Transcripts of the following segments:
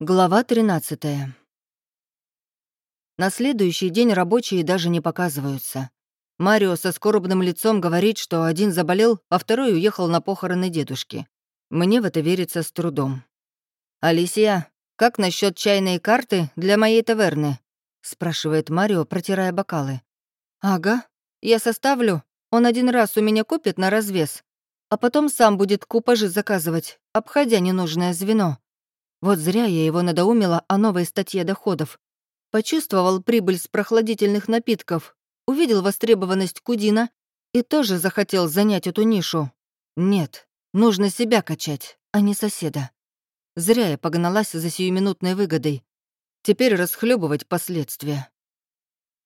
Глава 13. На следующий день рабочие даже не показываются. Марио со скорбным лицом говорит, что один заболел, а второй уехал на похороны дедушки. Мне в это верится с трудом. «Алисия, как насчет чайной карты для моей таверны?» — спрашивает Марио, протирая бокалы. «Ага, я составлю. Он один раз у меня купит на развес, а потом сам будет купажи заказывать, обходя ненужное звено. Вот зря я его надоумила о новой статье доходов. Почувствовал прибыль с прохладительных напитков, увидел востребованность Кудина и тоже захотел занять эту нишу. Нет, нужно себя качать, а не соседа. Зря я погналась за сиюминутной выгодой. Теперь расхлебывать последствия.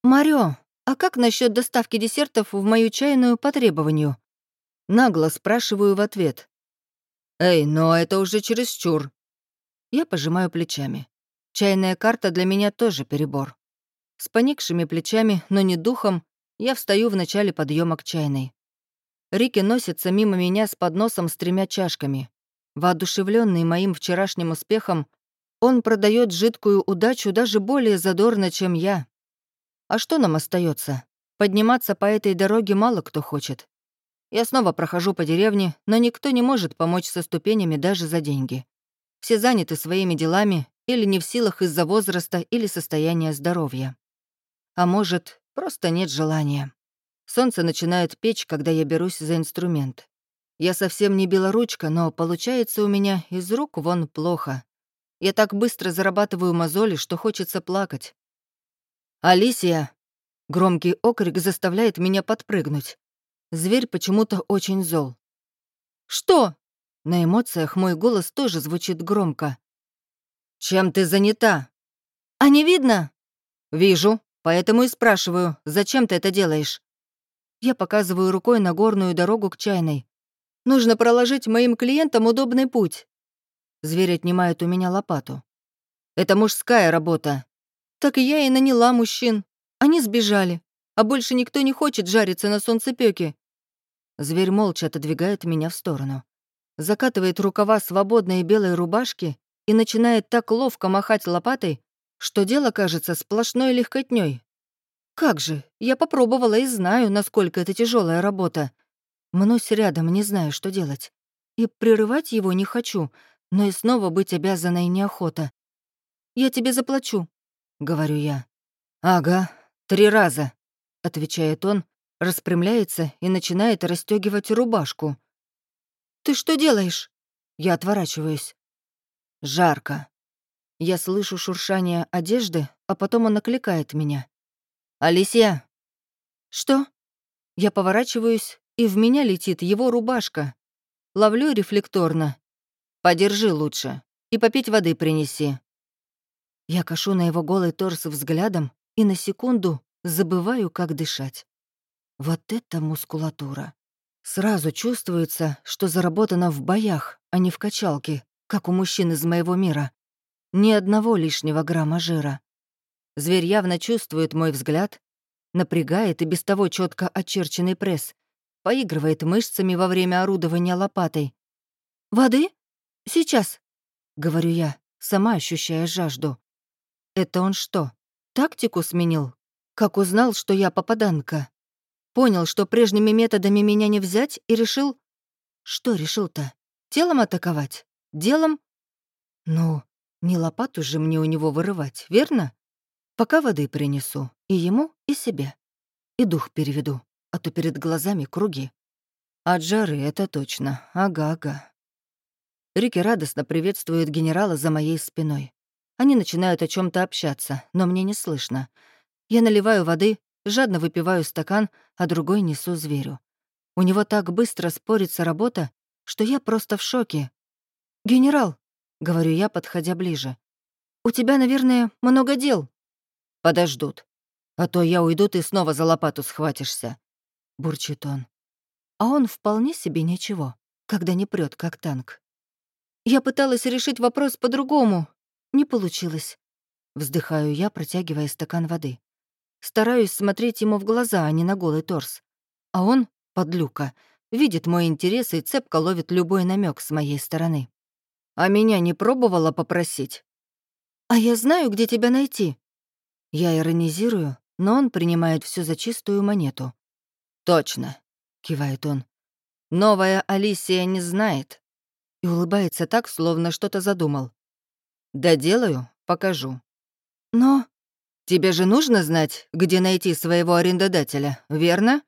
«Марио, а как насчет доставки десертов в мою чайную по требованию?» Нагло спрашиваю в ответ. «Эй, но это уже чересчур. Я пожимаю плечами. Чайная карта для меня тоже перебор. С поникшими плечами, но не духом, я встаю в начале подъема к чайной. Рики носится мимо меня с подносом с тремя чашками. Воодушевленный моим вчерашним успехом, он продает жидкую удачу даже более задорно, чем я. А что нам остается? Подниматься по этой дороге мало кто хочет. Я снова прохожу по деревне, но никто не может помочь со ступенями даже за деньги. Все заняты своими делами или не в силах из-за возраста или состояния здоровья. А может, просто нет желания. Солнце начинает печь, когда я берусь за инструмент. Я совсем не белоручка, но получается у меня из рук вон плохо. Я так быстро зарабатываю мозоли, что хочется плакать. «Алисия!» Громкий окрик заставляет меня подпрыгнуть. Зверь почему-то очень зол. «Что?» На эмоциях мой голос тоже звучит громко. «Чем ты занята?» «А не видно?» «Вижу, поэтому и спрашиваю, зачем ты это делаешь?» Я показываю рукой на горную дорогу к чайной. «Нужно проложить моим клиентам удобный путь». Зверь отнимает у меня лопату. «Это мужская работа». «Так и я и наняла мужчин. Они сбежали. А больше никто не хочет жариться на солнцепёке». Зверь молча отодвигает меня в сторону закатывает рукава свободной белой рубашки и начинает так ловко махать лопатой, что дело кажется сплошной легкотней. Как же, я попробовала и знаю, насколько это тяжелая работа. Мнусь рядом, не знаю, что делать. И прерывать его не хочу, но и снова быть обязанной неохота. «Я тебе заплачу», — говорю я. «Ага, три раза», — отвечает он, распрямляется и начинает расстегивать рубашку. «Ты что делаешь?» Я отворачиваюсь. Жарко. Я слышу шуршание одежды, а потом он окликает меня. «Алисия!» «Что?» Я поворачиваюсь, и в меня летит его рубашка. Ловлю рефлекторно. «Подержи лучше и попить воды принеси». Я кашу на его голый торс взглядом и на секунду забываю, как дышать. Вот это мускулатура. Сразу чувствуется, что заработано в боях, а не в качалке, как у мужчин из моего мира. Ни одного лишнего грамма жира. Зверь явно чувствует мой взгляд, напрягает и без того четко очерченный пресс, поигрывает мышцами во время орудования лопатой. «Воды? Сейчас!» — говорю я, сама ощущая жажду. «Это он что, тактику сменил? Как узнал, что я попаданка?» Понял, что прежними методами меня не взять, и решил... Что решил-то? Телом атаковать? Делом? Ну, не лопату же мне у него вырывать, верно? Пока воды принесу. И ему, и себе. И дух переведу, а то перед глазами круги. От жары это точно. Ага-ага. Рики радостно приветствует генерала за моей спиной. Они начинают о чем то общаться, но мне не слышно. Я наливаю воды, Жадно выпиваю стакан, а другой несу зверю. У него так быстро спорится работа, что я просто в шоке. «Генерал», — говорю я, подходя ближе, — «у тебя, наверное, много дел». «Подождут. А то я уйду, ты снова за лопату схватишься», — бурчит он. А он вполне себе ничего, когда не прет как танк. «Я пыталась решить вопрос по-другому. Не получилось». Вздыхаю я, протягивая стакан воды. Стараюсь смотреть ему в глаза, а не на голый торс. А он, подлюка, видит мой интерес и цепко ловит любой намек с моей стороны. А меня не пробовала попросить? «А я знаю, где тебя найти». Я иронизирую, но он принимает все за чистую монету. «Точно», — кивает он. «Новая Алисия не знает». И улыбается так, словно что-то задумал. «Доделаю, покажу». «Но...» «Тебе же нужно знать, где найти своего арендодателя, верно?»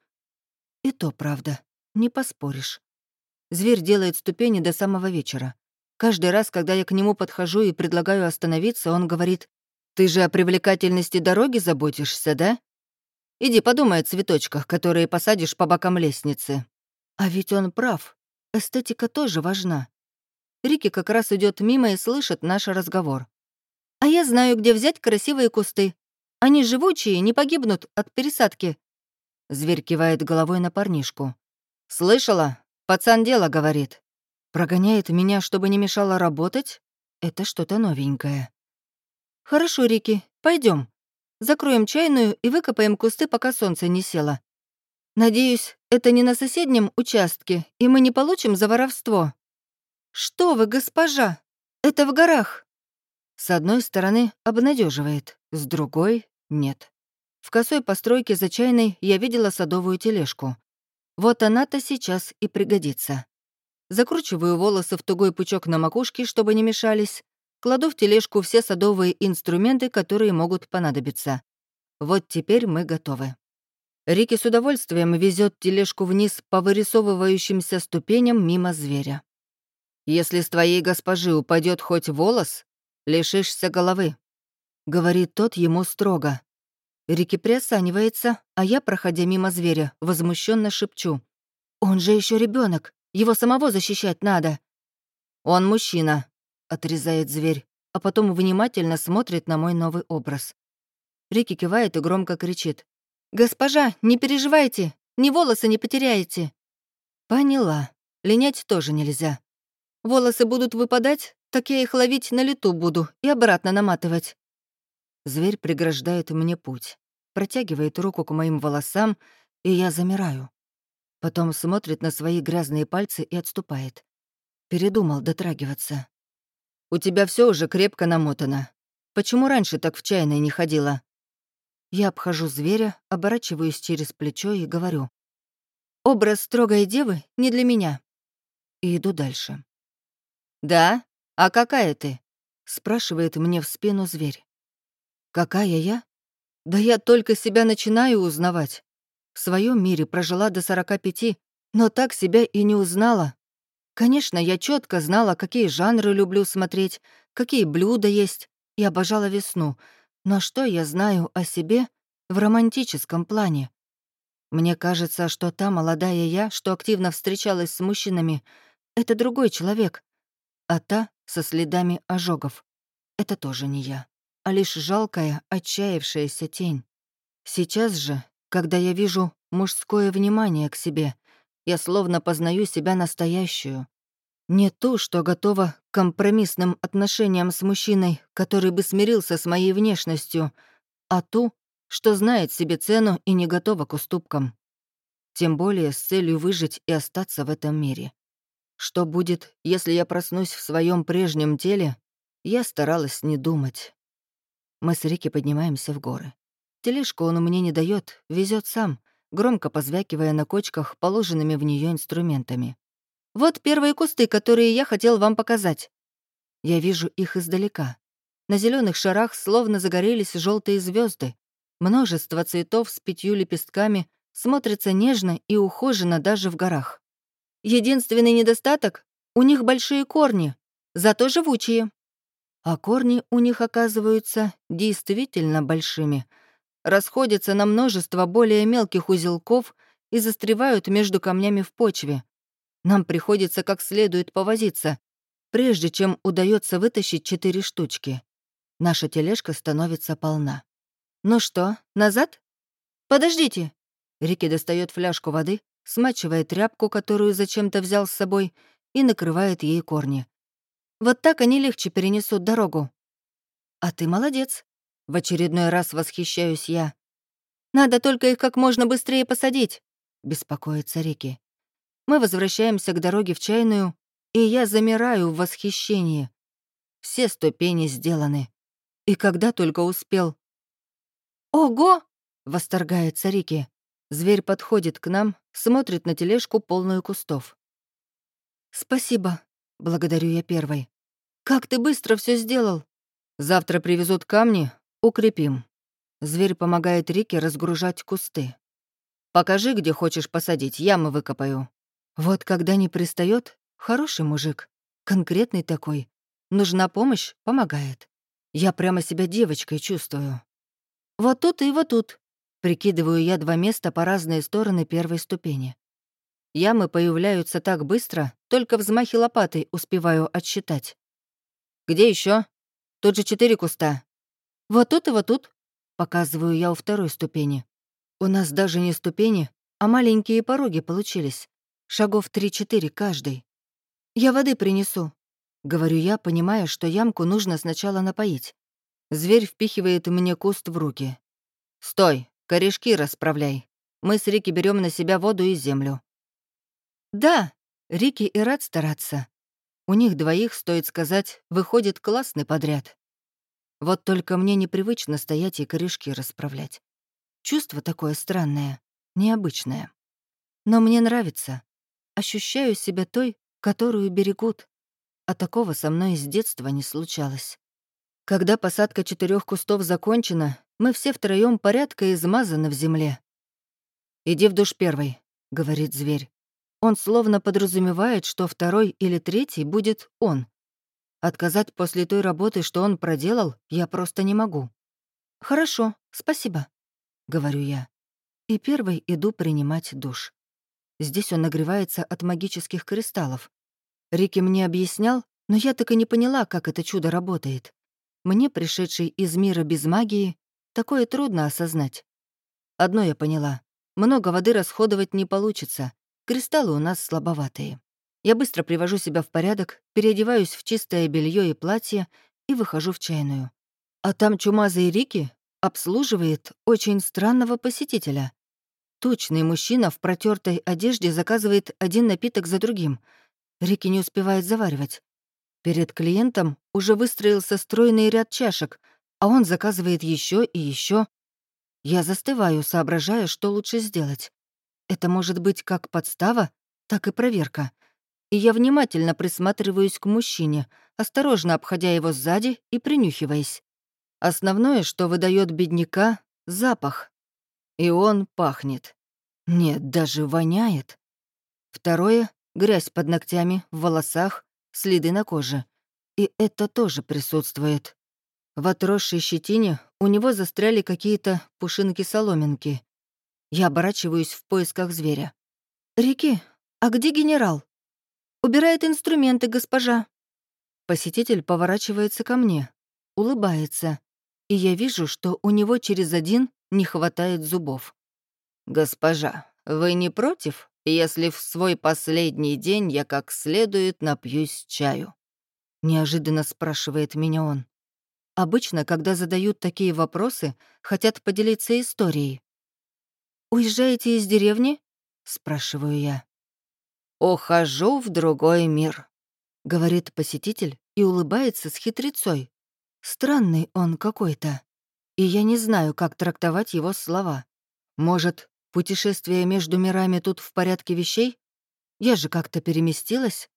И то правда, не поспоришь. Зверь делает ступени до самого вечера. Каждый раз, когда я к нему подхожу и предлагаю остановиться, он говорит, «Ты же о привлекательности дороги заботишься, да? Иди подумай о цветочках, которые посадишь по бокам лестницы». А ведь он прав. Эстетика тоже важна. Рики как раз идет мимо и слышит наш разговор. «А я знаю, где взять красивые кусты. Они живучие, не погибнут от пересадки». Зверь кивает головой на парнишку. «Слышала? Пацан дело говорит. Прогоняет меня, чтобы не мешало работать? Это что-то новенькое». «Хорошо, Рики, пойдем. Закроем чайную и выкопаем кусты, пока солнце не село. Надеюсь, это не на соседнем участке, и мы не получим за воровство». «Что вы, госпожа? Это в горах!» С одной стороны, обнадеживает, с другой — нет. В косой постройке за чайной я видела садовую тележку. Вот она-то сейчас и пригодится. Закручиваю волосы в тугой пучок на макушке, чтобы не мешались. Кладу в тележку все садовые инструменты, которые могут понадобиться. Вот теперь мы готовы. Рики с удовольствием везет тележку вниз по вырисовывающимся ступеням мимо зверя. Если с твоей госпожи упадет хоть волос, лишишься головы», — говорит тот ему строго. Рики приосанивается, а я, проходя мимо зверя, возмущенно шепчу. «Он же еще ребенок, его самого защищать надо». «Он мужчина», — отрезает зверь, а потом внимательно смотрит на мой новый образ. Рики кивает и громко кричит. «Госпожа, не переживайте, ни волосы не потеряете». «Поняла. Линять тоже нельзя. Волосы будут выпадать, так я их ловить на лету буду и обратно наматывать. Зверь преграждает мне путь, протягивает руку к моим волосам, и я замираю. Потом смотрит на свои грязные пальцы и отступает. Передумал дотрагиваться. «У тебя все уже крепко намотано. Почему раньше так в чайной не ходила?» Я обхожу зверя, оборачиваюсь через плечо и говорю. «Образ строгой девы не для меня». И иду дальше. «Да? А какая ты?» — спрашивает мне в спину зверь. «Какая я? Да я только себя начинаю узнавать. В своем мире прожила до 45, но так себя и не узнала. Конечно, я четко знала, какие жанры люблю смотреть, какие блюда есть, и обожала весну. Но что я знаю о себе в романтическом плане? Мне кажется, что та молодая я, что активно встречалась с мужчинами, это другой человек, а та со следами ожогов. Это тоже не я, а лишь жалкая, отчаявшаяся тень. Сейчас же, когда я вижу мужское внимание к себе, я словно познаю себя настоящую. Не ту, что готова к компромиссным отношениям с мужчиной, который бы смирился с моей внешностью, а ту, что знает себе цену и не готова к уступкам. Тем более с целью выжить и остаться в этом мире. Что будет, если я проснусь в своем прежнем теле, я старалась не думать. Мы с Рики поднимаемся в горы. Тележку он мне не дает, везет сам, громко позвякивая на кочках положенными в нее инструментами. «Вот первые кусты, которые я хотел вам показать». Я вижу их издалека. На зеленых шарах словно загорелись желтые звезды. Множество цветов с пятью лепестками смотрятся нежно и ухоженно даже в горах. Единственный недостаток — у них большие корни, зато живучие. А корни у них оказываются действительно большими, расходятся на множество более мелких узелков и застревают между камнями в почве. Нам приходится как следует повозиться, прежде чем удается вытащить четыре штучки. Наша тележка становится полна. «Ну что, назад?» «Подождите!» Рики достает фляжку воды, смачивает тряпку, которую зачем-то взял с собой, и накрывает ей корни. Вот так они легче перенесут дорогу. А ты молодец. В очередной раз восхищаюсь я. Надо только их как можно быстрее посадить, беспокоится Рики. Мы возвращаемся к дороге в чайную, и я замираю в восхищении. Все ступени сделаны. И когда только успел. «Ого!» — восторгается Рики. Зверь подходит к нам, смотрит на тележку, полную кустов. «Спасибо», — благодарю я первой. «Как ты быстро все сделал!» «Завтра привезут камни, укрепим». Зверь помогает Рике разгружать кусты. «Покажи, где хочешь посадить, ямы выкопаю». Вот когда не пристает, хороший мужик, конкретный такой. Нужна помощь — помогает. Я прямо себя девочкой чувствую. Вот тут и вот тут. Прикидываю я два места по разные стороны первой ступени. Ямы появляются так быстро, только взмахи лопатой успеваю отсчитать. «Где еще? Тут же четыре куста». «Вот тут и вот тут», — показываю я у второй ступени. У нас даже не ступени, а маленькие пороги получились. Шагов три-четыре каждый. «Я воды принесу», — говорю я, понимая, что ямку нужно сначала напоить. Зверь впихивает мне куст в руки. «Стой, корешки расправляй. Мы с Рики берем на себя воду и землю». «Да, Рики и рад стараться. У них двоих, стоит сказать, выходит классный подряд. Вот только мне непривычно стоять и корешки расправлять. Чувство такое странное, необычное. Но мне нравится. Ощущаю себя той, которую берегут. А такого со мной с детства не случалось. Когда посадка четырех кустов закончена, мы все втроем порядка измазаны в земле. «Иди в душ первый», — говорит зверь. Он словно подразумевает, что второй или третий будет он. Отказать после той работы, что он проделал, я просто не могу. «Хорошо, спасибо», — говорю я. И первый иду принимать душ. Здесь он нагревается от магических кристаллов. Рики мне объяснял, но я так и не поняла, как это чудо работает. Мне, пришедшей из мира без магии, такое трудно осознать. Одно я поняла. Много воды расходовать не получится. Кристаллы у нас слабоватые. Я быстро привожу себя в порядок, переодеваюсь в чистое белье и платье и выхожу в чайную. А там чумазый Рики обслуживает очень странного посетителя. Тучный мужчина в протертой одежде заказывает один напиток за другим. Рики не успевает заваривать. Перед клиентом уже выстроился стройный ряд чашек, а он заказывает еще и еще. Я застываю, соображая, что лучше сделать. Это может быть как подстава, так и проверка. И я внимательно присматриваюсь к мужчине, осторожно обходя его сзади и принюхиваясь. Основное, что выдает бедняка — запах. И он пахнет. Нет, даже воняет. Второе — грязь под ногтями, в волосах, следы на коже. И это тоже присутствует. В отросшей щетине у него застряли какие-то пушинки-соломинки. Я оборачиваюсь в поисках зверя. «Рики, а где генерал?» «Убирает инструменты, госпожа». Посетитель поворачивается ко мне, улыбается, и я вижу, что у него через один не хватает зубов. «Госпожа, вы не против, если в свой последний день я как следует напьюсь чаю?» Неожиданно спрашивает меня он. Обычно, когда задают такие вопросы, хотят поделиться историей. «Уезжаете из деревни?» — спрашиваю я. «Ухожу в другой мир», — говорит посетитель и улыбается с хитрецой. Странный он какой-то, и я не знаю, как трактовать его слова. Может, путешествие между мирами тут в порядке вещей? Я же как-то переместилась.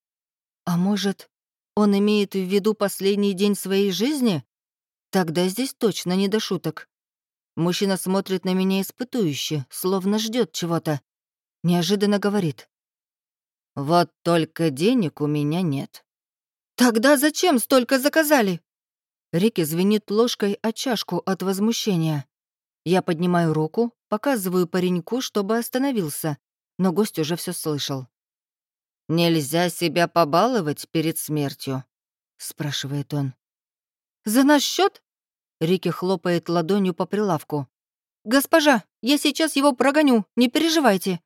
А может, он имеет в виду последний день своей жизни? Тогда здесь точно не до шуток. Мужчина смотрит на меня испытующе, словно ждет чего-то. Неожиданно говорит. «Вот только денег у меня нет». «Тогда зачем столько заказали?» Рики звенит ложкой о чашку от возмущения. Я поднимаю руку, показываю пареньку, чтобы остановился, но гость уже все слышал. «Нельзя себя побаловать перед смертью?» — спрашивает он. «За наш счет? Рики хлопает ладонью по прилавку. «Госпожа, я сейчас его прогоню, не переживайте».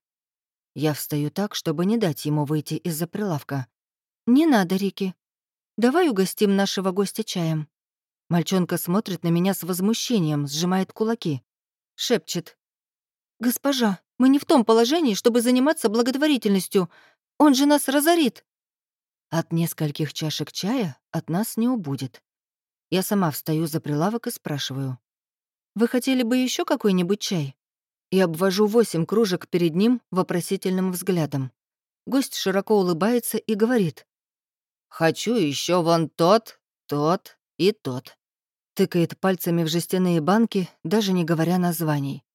Я встаю так, чтобы не дать ему выйти из-за прилавка. «Не надо, Рики. Давай угостим нашего гостя чаем». Мальчонка смотрит на меня с возмущением, сжимает кулаки. Шепчет. «Госпожа, мы не в том положении, чтобы заниматься благотворительностью. Он же нас разорит». От нескольких чашек чая от нас не убудет. Я сама встаю за прилавок и спрашиваю. «Вы хотели бы еще какой-нибудь чай?» И обвожу восемь кружек перед ним вопросительным взглядом. Гость широко улыбается и говорит. «Хочу еще вон тот, тот и тот». Тыкает пальцами в жестяные банки, даже не говоря названий.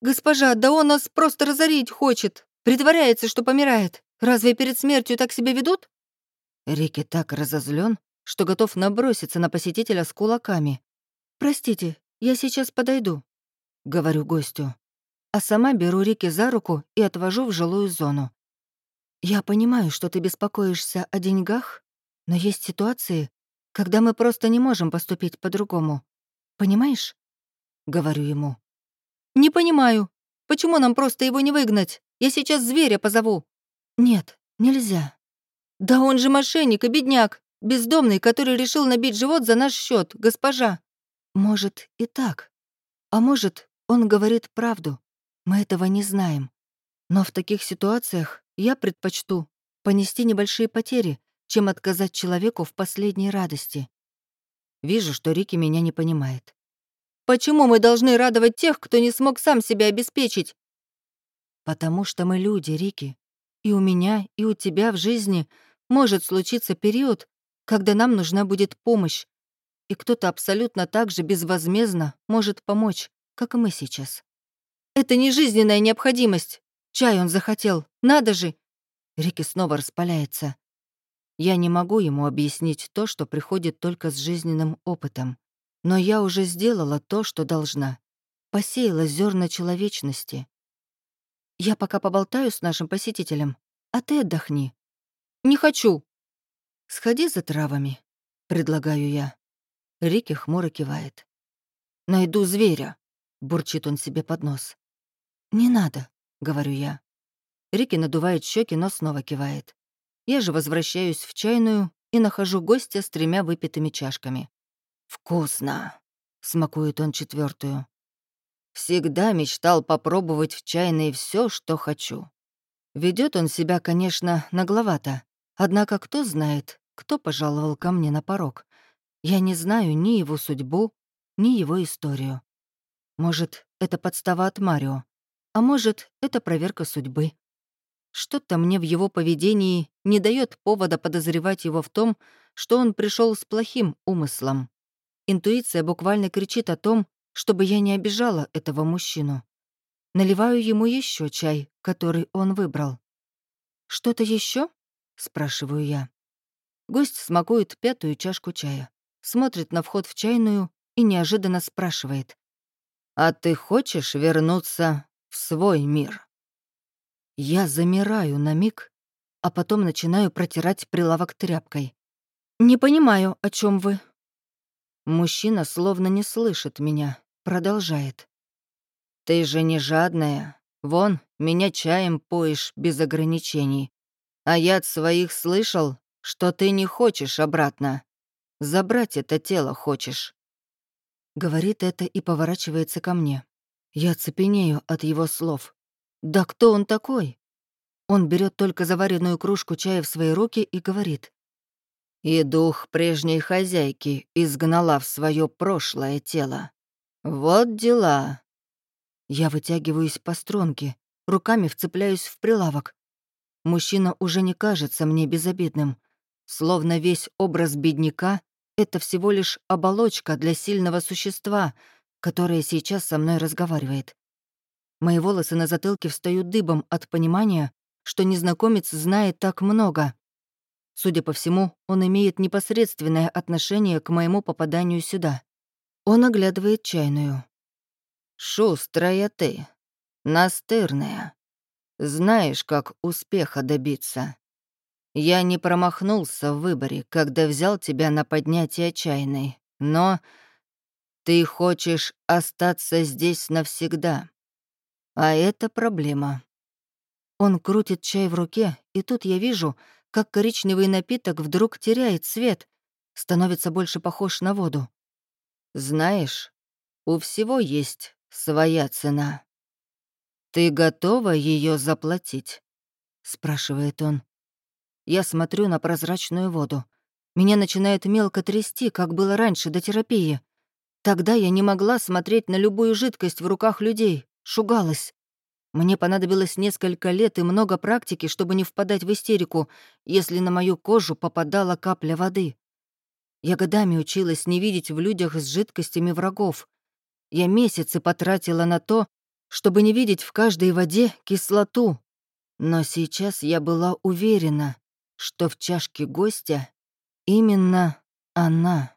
«Госпожа, да он нас просто разорить хочет. Притворяется, что помирает. Разве перед смертью так себя ведут?» Рики так разозлен, что готов наброситься на посетителя с кулаками. «Простите, я сейчас подойду», — говорю гостю. А сама беру Рики за руку и отвожу в жилую зону. «Я понимаю, что ты беспокоишься о деньгах, но есть ситуации, когда мы просто не можем поступить по-другому. Понимаешь?» — говорю ему. «Не понимаю. Почему нам просто его не выгнать? Я сейчас зверя позову». «Нет, нельзя». «Да он же мошенник и бедняк, бездомный, который решил набить живот за наш счет, госпожа». «Может, и так. А может, он говорит правду. Мы этого не знаем. Но в таких ситуациях я предпочту понести небольшие потери, чем отказать человеку в последней радости. Вижу, что Рики меня не понимает. Почему мы должны радовать тех, кто не смог сам себя обеспечить? Потому что мы люди, Рики. И у меня, и у тебя в жизни может случиться период, когда нам нужна будет помощь. И кто-то абсолютно так же безвозмездно может помочь, как и мы сейчас. Это не жизненная необходимость. Чай он захотел. Надо же. Рики снова распаляется. Я не могу ему объяснить то, что приходит только с жизненным опытом. Но я уже сделала то, что должна. Посеяла зерна человечности. Я пока поболтаю с нашим посетителем, а ты отдохни. Не хочу. Сходи за травами, предлагаю я. Рики хмуро кивает. Найду зверя, бурчит он себе под нос. Не надо, говорю я. Рики надувает щеки, но снова кивает. Я же возвращаюсь в чайную и нахожу гостя с тремя выпитыми чашками. «Вкусно!» — смакует он четвертую. «Всегда мечтал попробовать в чайной все, что хочу». Ведет он себя, конечно, нагловато. Однако кто знает, кто пожаловал ко мне на порог. Я не знаю ни его судьбу, ни его историю. Может, это подстава от Марио, а может, это проверка судьбы. Что-то мне в его поведении не дает повода подозревать его в том, что он пришел с плохим умыслом. Интуиция буквально кричит о том, чтобы я не обижала этого мужчину. Наливаю ему еще чай, который он выбрал. «Что-то еще? Спрашиваю я. Гость смакует пятую чашку чая, смотрит на вход в чайную и неожиданно спрашивает. «А ты хочешь вернуться в свой мир?» Я замираю на миг, а потом начинаю протирать прилавок тряпкой. «Не понимаю, о чем вы», Мужчина словно не слышит меня, продолжает. «Ты же не жадная. Вон, меня чаем поешь без ограничений. А я от своих слышал, что ты не хочешь обратно. Забрать это тело хочешь». Говорит это и поворачивается ко мне. Я цепенею от его слов. «Да кто он такой?» Он берет только заваренную кружку чая в свои руки и говорит. И дух прежней хозяйки изгнала в свое прошлое тело. Вот дела. Я вытягиваюсь по струнке, руками вцепляюсь в прилавок. Мужчина уже не кажется мне безобидным. Словно весь образ бедняка — это всего лишь оболочка для сильного существа, которое сейчас со мной разговаривает. Мои волосы на затылке встают дыбом от понимания, что незнакомец знает так много. Судя по всему, он имеет непосредственное отношение к моему попаданию сюда. Он оглядывает чайную. «Шустрая ты, настырная. Знаешь, как успеха добиться. Я не промахнулся в выборе, когда взял тебя на поднятие чайной, но ты хочешь остаться здесь навсегда. А это проблема». Он крутит чай в руке, и тут я вижу, как коричневый напиток вдруг теряет цвет, становится больше похож на воду. Знаешь, у всего есть своя цена. Ты готова ее заплатить? спрашивает он. Я смотрю на прозрачную воду. Меня начинает мелко трясти, как было раньше, до терапии. Тогда я не могла смотреть на любую жидкость в руках людей, шугалась. Мне понадобилось несколько лет и много практики, чтобы не впадать в истерику, если на мою кожу попадала капля воды. Я годами училась не видеть в людях с жидкостями врагов. Я месяцы потратила на то, чтобы не видеть в каждой воде кислоту. Но сейчас я была уверена, что в чашке гостя именно она.